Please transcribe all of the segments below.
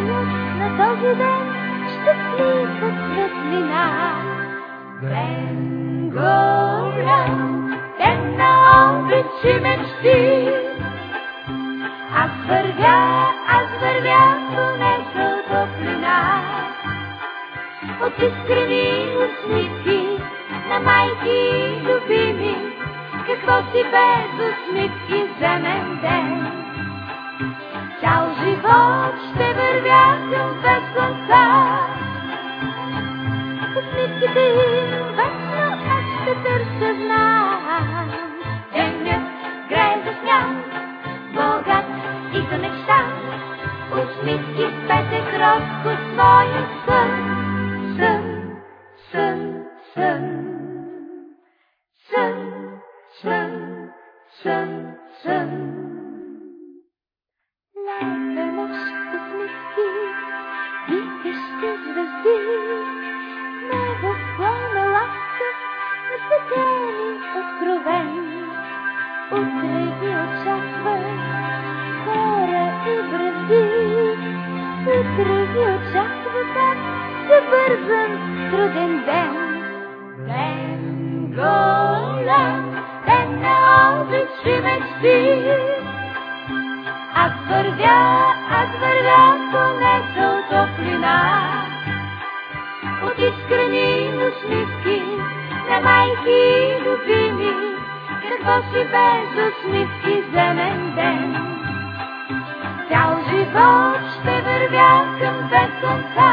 нощ на този ден щастлива светлина. Ден голям, ден на обич и мечти. Аз вървя, аз вървя по нежна топлина. От искрени усмивки на майки любими, какво си без усмивки за мен ден. Цял живот ще към без конца. Усмивките богат и за мечта. Усмивки своя сън, сън. Сън, сън, сън, сън. Забързан труден ден. Ден голям, ден на обич и мечти. Аз вървя, аз вървя по нежна топлина. От искрени усмивки на майки любими, какво си без усмивки за мен ден. Цял живот ще вървя към без конца.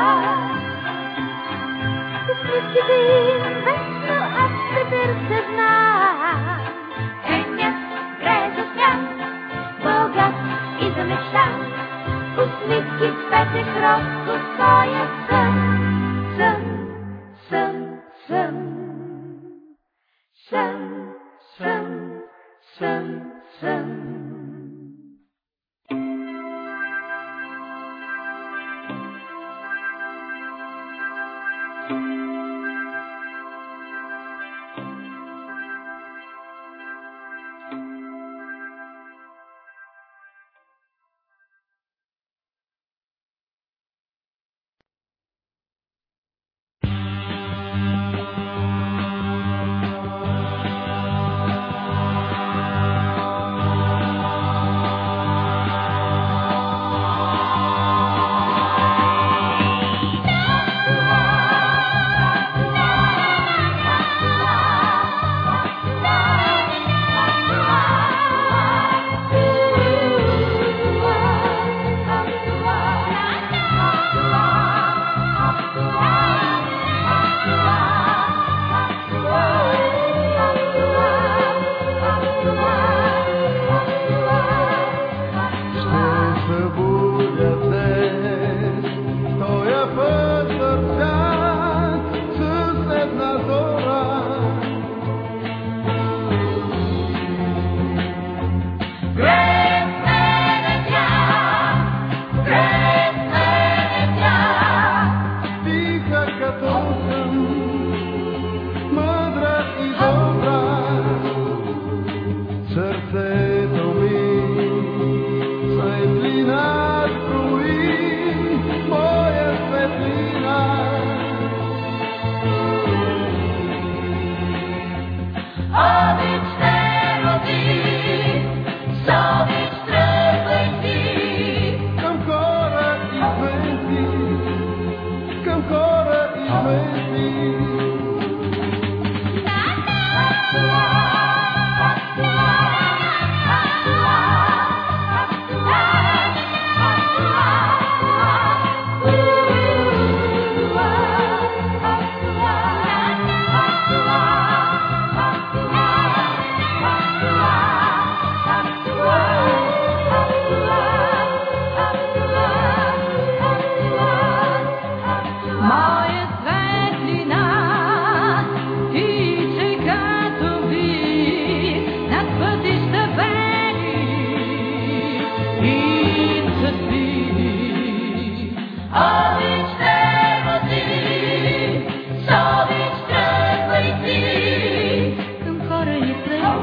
Усмивките им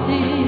see.